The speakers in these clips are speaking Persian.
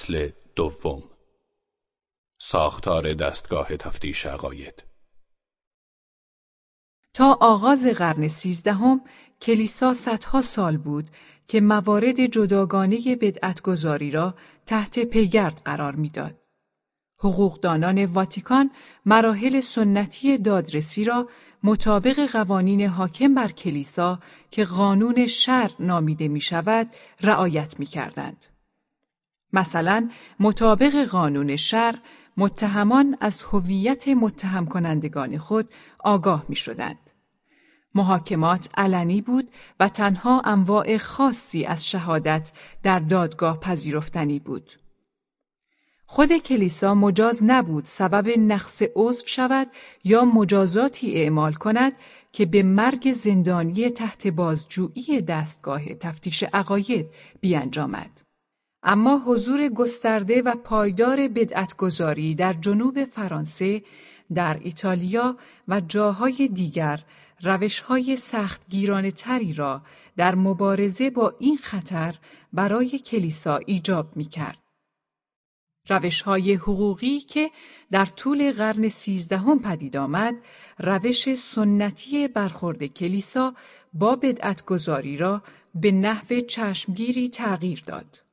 فصل دوم ساختار دستگاه تفتیش عقاید تا آغاز قرن سیزدهم کلیسا صدها سال بود که موارد جداگانه بدعتگذاری را تحت پیگرد قرار می‌داد. حقوقدانان واتیکان مراحل سنتی دادرسی را مطابق قوانین حاکم بر کلیسا که قانون شر نامیده می شود رعایت می کردند. مثلا مطابق قانون شر متهمان از هویت متهم کنندگان خود آگاه می شدند. محاکمات علنی بود و تنها انواع خاصی از شهادت در دادگاه پذیرفتنی بود. خود کلیسا مجاز نبود سبب نقص عضو شود یا مجازاتی اعمال کند که به مرگ زندانی تحت بازجویی دستگاه تفتیش عقاید بیانجامد. اما حضور گسترده و پایدار بدعتگذاری در جنوب فرانسه، در ایتالیا و جاهای دیگر روشهای سخت تری را در مبارزه با این خطر برای کلیسا ایجاب می کرد. روشهای حقوقی که در طول قرن سیزدهم پدید آمد، روش سنتی برخورد کلیسا با بدعتگذاری را به نحو چشمگیری تغییر داد.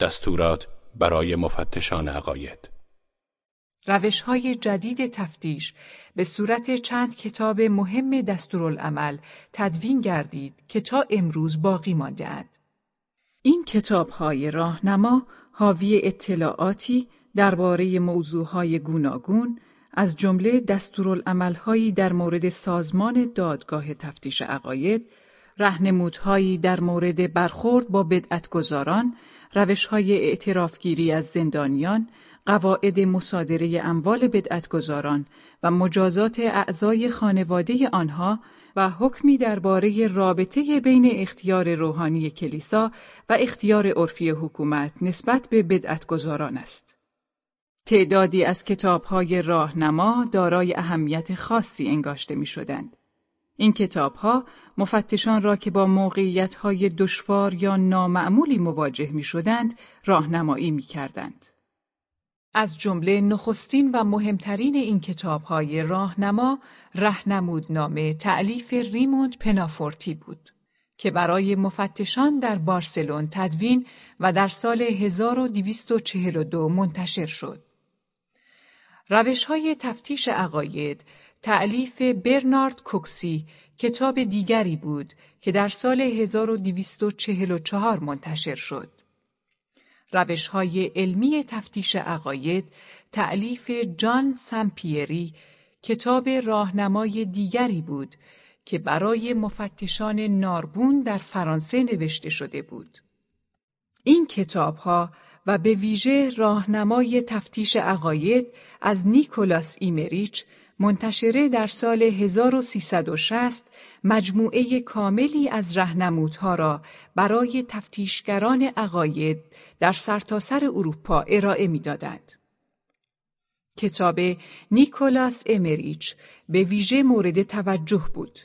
دستورات برای مفتشان عقاید. روش های جدید تفتیش به صورت چند کتاب مهم دستورالعمل تدوین گردید که تا امروز باقی مانده این کتاب های راهنما حاوی اطلاعاتی درباره موضوعهای گوناگون از جمله دستورالعملهایی در مورد سازمان دادگاه تفتیش عقاید، رهنمودهایی در مورد برخورد با بدعتگذاران روشهای اعترافگیری از زندانیان، قواعد مصادره اموال بدعتگذاران و مجازات اعضای خانواده آنها و حکمی درباره رابطه بین اختیار روحانی کلیسا و اختیار عرفی حکومت نسبت به بدعتگذاران است. تعدادی از کتابهای راهنما دارای اهمیت خاصی انگاشته می شدند. این کتابها مفتشان را که با موقعیتهای دشوار یا نامعمولی مواجه می شدند راهنمایی می کردند. از جمله نخستین و مهمترین این کتابهای راهنما نامه تعلیف ریموند پنافورتی بود که برای مفتشان در بارسلون تدوین و در سال 1242 منتشر شد. روش های تفتیش عقاید تعلیف برنارد کوکسی کتاب دیگری بود که در سال 1244 منتشر شد. روش های علمی تفتیش عقاید تعلیف جان سمپیری کتاب راهنمای دیگری بود که برای مفتشان ناربون در فرانسه نوشته شده بود. این کتابها و به ویژه راهنمای تفتیش عقاید از نیکولاس ایمریچ منتشره در سال 1360 مجموعه کاملی از رهنمودها را برای تفتیشگران عقاید در سرتاسر سر اروپا ارائه می‌دادند. کتاب نیکولاس امریچ به ویژه مورد توجه بود.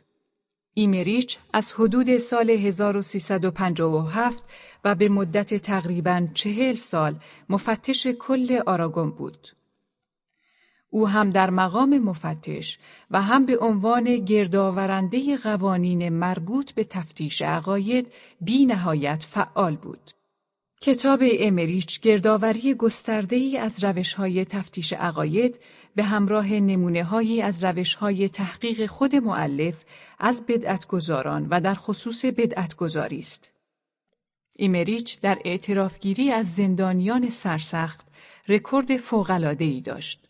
ایمریچ از حدود سال 1357 و به مدت تقریبا چهل سال مفتش کل آراگون بود. او هم در مقام مفتش و هم به عنوان گردآورنده قوانین مربوط به تفتیش عقاید بی نهایت فعال بود. کتاب امریچ گردآوری گسترده ای از روش های تفتیش عقاید به همراه نمونه هایی از روش های تحقیق خود معلف از بدعتگذاران و در خصوص بدعتگذاری است. ایمریچ در اعترافگیری از زندانیان سرسخت رکورد فوق‌العاده‌ای داشت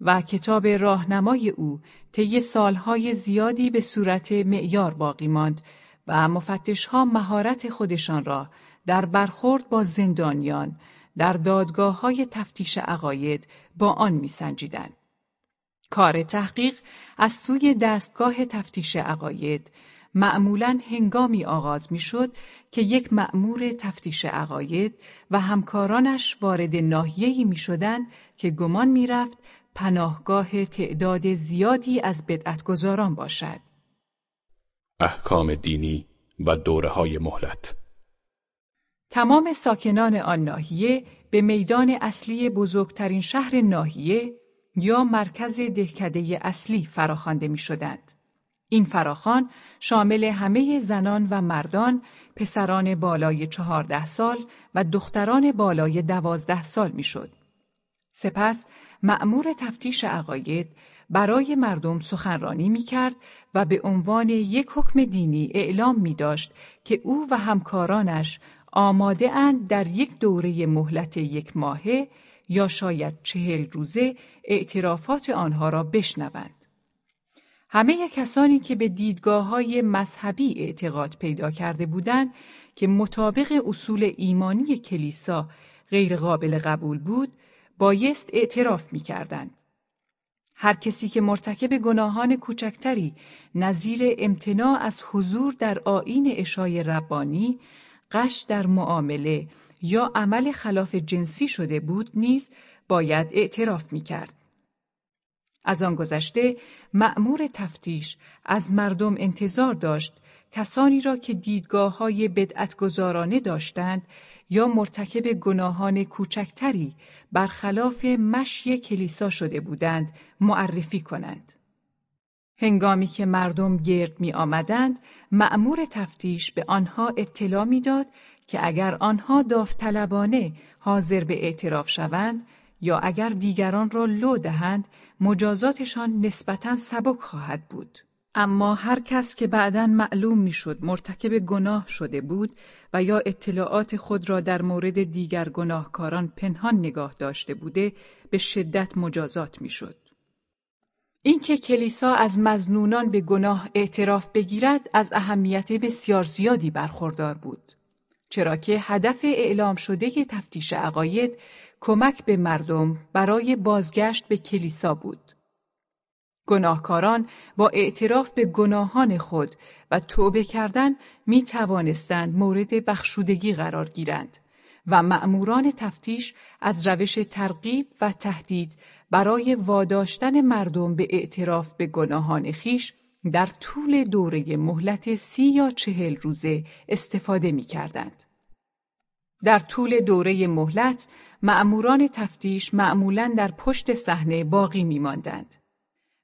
و کتاب راهنمای او طی سالهای زیادی به صورت معیار باقی ماند و مفتشها مهارت خودشان را در برخورد با زندانیان در دادگاه های تفتیش عقاید با آن میسنجیدند. کار تحقیق از سوی دستگاه تفتیش عقاید معمولا هنگامی آغاز می‌شد که یک مأمور تفتیش عقاید و همکارانش وارد ناحیه‌ای می‌شدند که گمان می‌رفت پناهگاه تعداد زیادی از بدعتگذاران باشد. احکام دینی و دوره های مهلت تمام ساکنان آن ناحیه به میدان اصلی بزرگترین شهر ناحیه یا مرکز دهکده اصلی فراخوانده می شدند. این فراخان شامل همه زنان و مردان، پسران بالای چهارده سال و دختران بالای دوازده سال می‌شد. سپس مأمور تفتیش عقاید برای مردم سخنرانی می کرد و به عنوان یک حکم دینی اعلام می داشت که او و همکارانش آماده اند در یک دوره مهلت یک ماهه یا شاید چهل روزه اعترافات آنها را بشنوند. همه کسانی که به دیدگاه های مذهبی اعتقاد پیدا کرده بودند که مطابق اصول ایمانی کلیسا غیر قابل قبول بود، بایست اعتراف می کردند. هر کسی که مرتکب گناهان کوچکتری نظیر امتناع از حضور در آین اشای ربانی، قش در معامله یا عمل خلاف جنسی شده بود نیز باید اعتراف می کرد. از آن گذشته مأمور تفتیش از مردم انتظار داشت کسانی را که دیدگاه های بدعتگذارانه داشتند یا مرتکب گناهان کوچکتری برخلاف مشی کلیسا شده بودند معرفی کنند. هنگامی که مردم گرد می آمدند، مأمور تفتیش به آنها اطلاع می‌داد که اگر آنها داوطلبانه حاضر به اعتراف شوند یا اگر دیگران را لو دهند مجازاتشان نسبتا سبک خواهد بود. اما هر کس که بعدا معلوم می‌شد مرتکب گناه شده بود و یا اطلاعات خود را در مورد دیگر گناهکاران پنهان نگاه داشته بوده به شدت مجازات می‌شد. اینکه کلیسا از مزنونان به گناه اعتراف بگیرد از اهمیت بسیار زیادی برخوردار بود. چرا که هدف اعلام شده تفتیش عقاید کمک به مردم برای بازگشت به کلیسا بود. گناهکاران با اعتراف به گناهان خود و توبه کردن می توانستند مورد بخشودگی قرار گیرند و مأموران تفتیش از روش ترغیب و تهدید برای واداشتن مردم به اعتراف به گناهان خیش در طول دوره مهلت سی یا چهل روزه استفاده می کردند. در طول دوره مهلت مأموران تفتیش معمولا در پشت صحنه باقی می ماندند.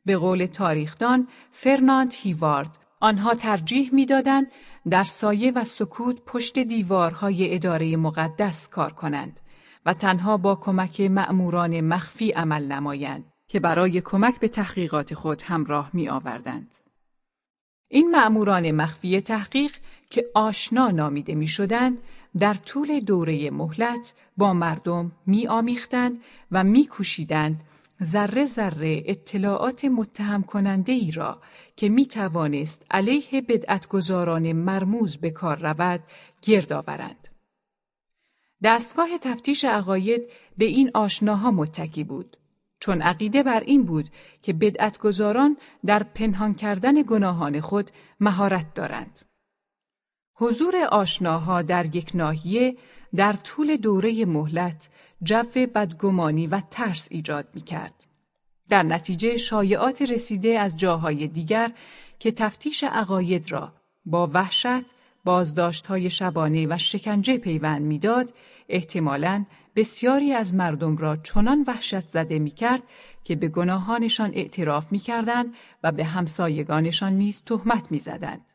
به قول تاریخدان فرناند هیوارد آنها ترجیح می‌دادند در سایه و سکوت پشت دیوارهای اداره مقدس کار کنند و تنها با کمک مأموران مخفی عمل نمایند که برای کمک به تحقیقات خود همراه می آوردند. این مأموران مخفی تحقیق که آشنا نامیده می شدند در طول دوره مهلت با مردم می آمیختند و می کوشیدند ذره ذره اطلاعات متهم کننده ای را که می توانست علیه بدعتگزاران مرموز به کار رود گرد آورند. دستگاه تفتیش عقاید به این آشناها متکی بود چون عقیده بر این بود که بدعتگزاران در پنهان کردن گناهان خود مهارت دارند. حضور آشناها در یک ناحیه در طول دوره مهلت جو بدگمانی و ترس ایجاد می کرد. در نتیجه شایعات رسیده از جاهای دیگر که تفتیش عقاید را با وحشت، بازداشتهای شبانه و شکنجه پیوند می‌داد، احتمالاً بسیاری از مردم را چنان وحشت زده می کرد که به گناهانشان اعتراف می کردند و به همسایگانشان نیز تهمت می زدند.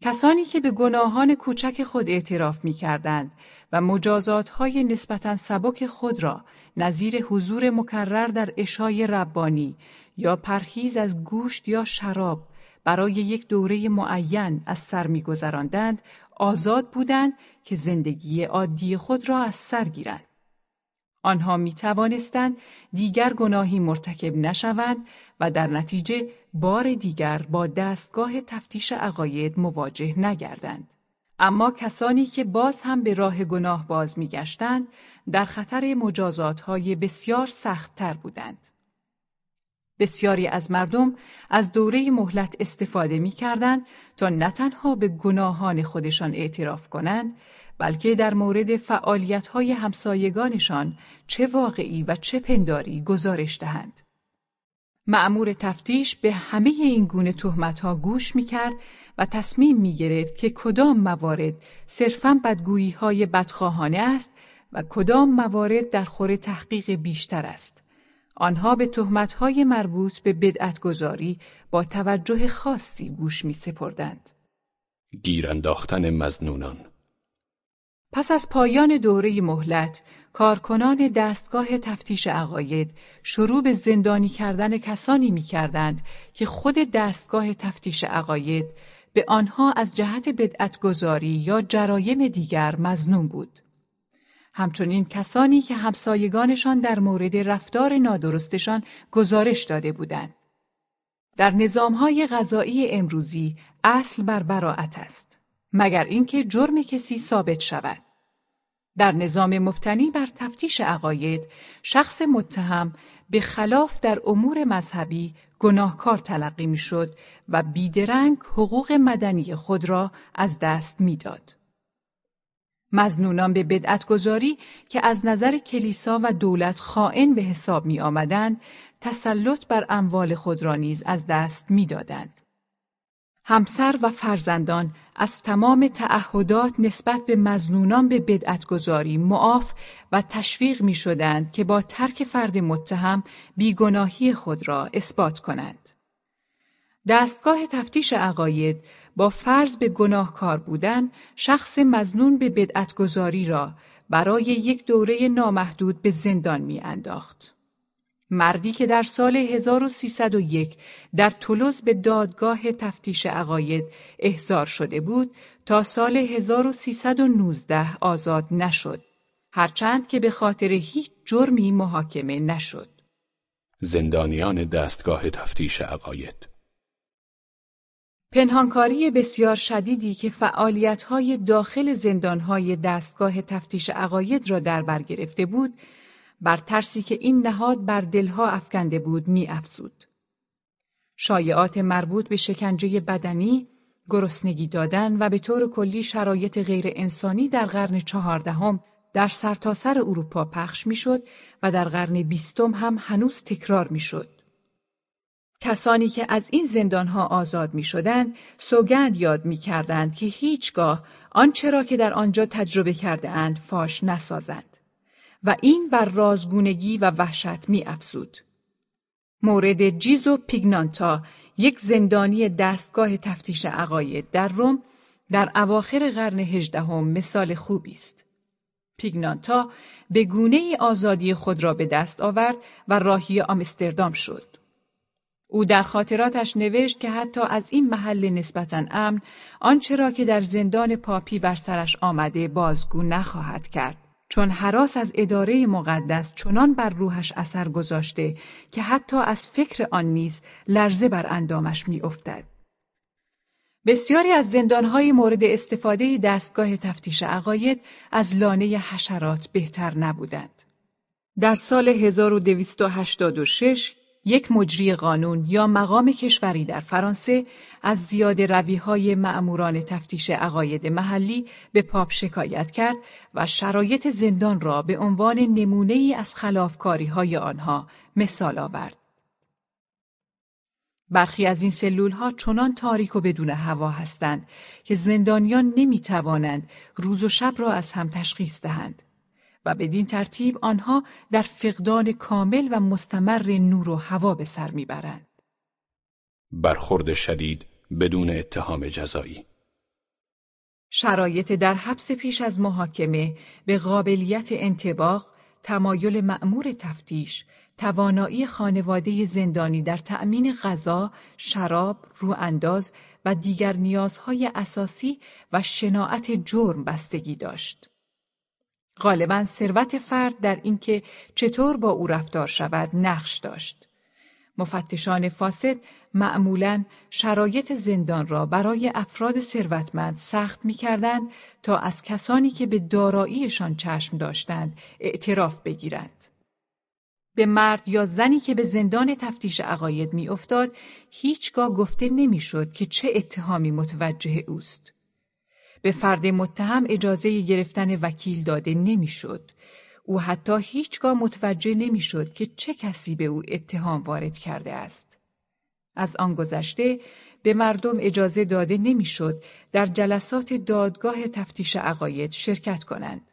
کسانی که به گناهان کوچک خود اعتراف می کردند و مجازات های نسبتا سبک خود را نظیر حضور مکرر در اشای ربانی یا پرهیز از گوشت یا شراب برای یک دوره معین از سر میگذراندند آزاد بودند که زندگی عادی خود را از سر گیرند. آنها می توانستند دیگر گناهی مرتکب نشوند و در نتیجه بار دیگر با دستگاه تفتیش عقاید مواجه نگردند. اما کسانی که باز هم به راه گناه باز میگشتند در خطر مجازات های بسیار سخت تر بودند. بسیاری از مردم از دوره مهلت استفاده می کردند تا نه تنها به گناهان خودشان اعتراف کنند بلکه در مورد فعالیت‌های همسایگانشان چه واقعی و چه پنداری گزارش دهند. معمور تفتیش به همه این گونه تهمت‌ها گوش می‌کرد و تصمیم می گرفت که کدام موارد صرفاً بدگویی های بدخواهانه است و کدام موارد در خور تحقیق بیشتر است. آنها به تهمتهای مربوط به بدعتگذاری با توجه خاصی گوش می سپردند. گیر انداختن مزنونان پس از پایان دوره مهلت، کارکنان دستگاه تفتیش عقاید شروع به زندانی کردن کسانی می کردند که خود دستگاه تفتیش عقاید به آنها از جهت بدعتگذاری یا جرایم دیگر مزنون بود. همچنین کسانی که همسایگانشان در مورد رفتار نادرستشان گزارش داده بودند. در نظامهای غذایی امروزی اصل بر براعت است. مگر اینکه جرم کسی ثابت شود. در نظام مبتنی بر تفتیش عقاید، شخص متهم به خلاف در امور مذهبی گناهکار تلقی می‌شد و بیدرنگ حقوق مدنی خود را از دست می‌داد. مزنونان به بدعتگذاری که از نظر کلیسا و دولت خائن به حساب می آمدند، تسلط بر اموال خود را نیز از دست می‌دادند. همسر و فرزندان از تمام تعهدات نسبت به مزنونان به بدعتگذاری معاف و تشویق می شدند که با ترک فرد متهم بیگناهی خود را اثبات کنند. دستگاه تفتیش عقاید با فرض به گناهکار بودن شخص مزنون به بدعتگذاری را برای یک دوره نامحدود به زندان می انداخت. مردی که در سال 1301 در تولوز به دادگاه تفتیش عقاید احضار شده بود تا سال 1319 آزاد نشد. هرچند که به خاطر هیچ جرمی محاکمه نشد. زندانیان دستگاه تفتیش عقاید. پنهانکاری بسیار شدیدی که فعالیت‌های داخل زندانهای دستگاه تفتیش عقاید را در بر گرفته بود بر ترسی که این نهاد بر دلها افکنده بود می افزود. شایعات مربوط به شکنجه بدنی، گرسنگی دادن و به طور کلی شرایط غیر انسانی در قرن چهاردهم در سرتاسر اروپا پخش می‌شد و در قرن بیستم هم هنوز تکرار می‌شد. کسانی که از این زندانها آزاد می شدن، سوگند یاد می کردند که هیچگاه آنچه را که در آنجا تجربه کرده اند فاش نسازند. و این بر رازگونگی و وحشت می افزود. مورد جیزو پیگنانتا یک زندانی دستگاه تفتیش عقاید در روم در اواخر قرن هجدهم مثال خوبی است. پیگنانتا به گونه آزادی خود را به دست آورد و راهی آمستردام شد. او در خاطراتش نوشت که حتی از این محل نسبتا امن آنچه را که در زندان پاپی بر سرش آمده بازگو نخواهد کرد. چون حراس از اداره مقدس چنان بر روحش اثر گذاشته که حتی از فکر آن نیز لرزه بر اندامش میافتد. بسیاری از زندانهای مورد استفاده دستگاه تفتیش عقاید از لانه حشرات بهتر نبودند. در سال 1286 یک مجری قانون یا مقام کشوری در فرانسه از زیاد رویهای معموران تفتیش عقاید محلی به پاپ شکایت کرد و شرایط زندان را به عنوان نمونه ای از خلافکاری های آنها مثال آورد. برخی از این سلول ها چنان تاریک و بدون هوا هستند که زندانیان نمی توانند روز و شب را از هم تشخیص دهند. و بدین ترتیب آنها در فقدان کامل و مستمر نور و هوا به سر می‌برند. برخورد شدید بدون اتهام جزایی شرایط در حبس پیش از محاکمه به قابلیت انتباق، تمایل معمور تفتیش، توانایی خانواده زندانی در تأمین غذا، شراب، روانداز و دیگر نیازهای اساسی و شناعت جرم بستگی داشت. غالبا ثروت فرد در اینکه چطور با او رفتار شود نقش داشت. مفتشان فاسد معمولا شرایط زندان را برای افراد ثروتمند سخت می‌کردند تا از کسانی که به داراییشان چشم داشتند اعتراف بگیرند. به مرد یا زنی که به زندان تفتیش عقاید میافتاد هیچگاه گفته نمی‌شد که چه اتهامی متوجه اوست. به فرد متهم اجازه گرفتن وکیل داده نمی‌شد. او حتی هیچگاه متوجه نمی‌شد که چه کسی به او اتهام وارد کرده است. از آن گذشته به مردم اجازه داده نمی‌شد در جلسات دادگاه تفتیش عقاید شرکت کنند.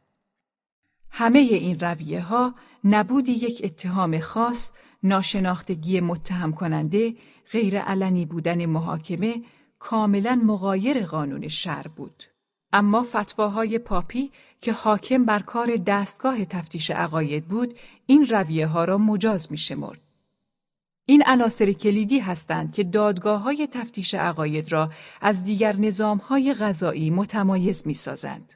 همه این رویه ها نبودی یک اتهام خاص، ناشناختگی متهم کننده، غیر علنی بودن محاکمه، کاملا مغایر قانون شهر بود. اما فتواهای پاپی که حاکم بر کار دستگاه تفتیش عقاید بود، این رویه ها را مجاز می شمرد. این عناصر کلیدی هستند که دادگاه های تفتیش عقاید را از دیگر نظام های غذایی متمایز می سازند.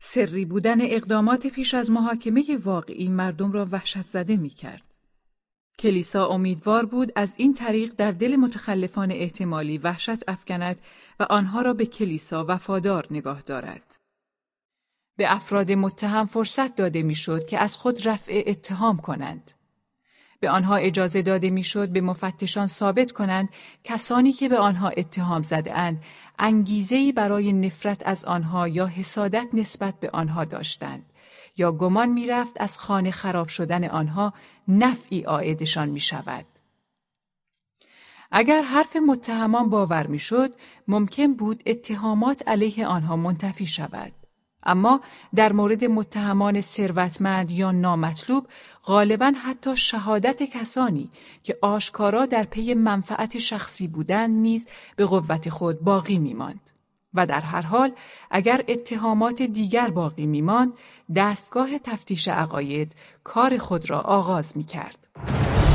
سری بودن اقدامات پیش از محاکمه واقعی مردم را وحشت زده می کرد. کلیسا امیدوار بود از این طریق در دل متخلفان احتمالی وحشت افکند و آنها را به کلیسا وفادار نگاه دارد. به افراد متهم فرصت داده می‌شد که از خود رفع اتهام کنند. به آنها اجازه داده می‌شد به مفتشان ثابت کنند کسانی که به آنها اتهام زده اند انگیزه‌ای برای نفرت از آنها یا حسادت نسبت به آنها داشتند یا گمان می‌رفت از خانه خراب شدن آنها نفعی عایدشان می شود. اگر حرف متهمان باور می‌شد، ممکن بود اتهامات علیه آنها منتفی شود. اما در مورد متهمان ثروتمند یا نامطلوب غالبا حتی شهادت کسانی که آشکارا در پی منفعت شخصی بودند نیز به قوت خود باقی میماند و در هر حال اگر اتهامات دیگر باقی میماند دستگاه تفتیش عقاید کار خود را آغاز می‌کرد.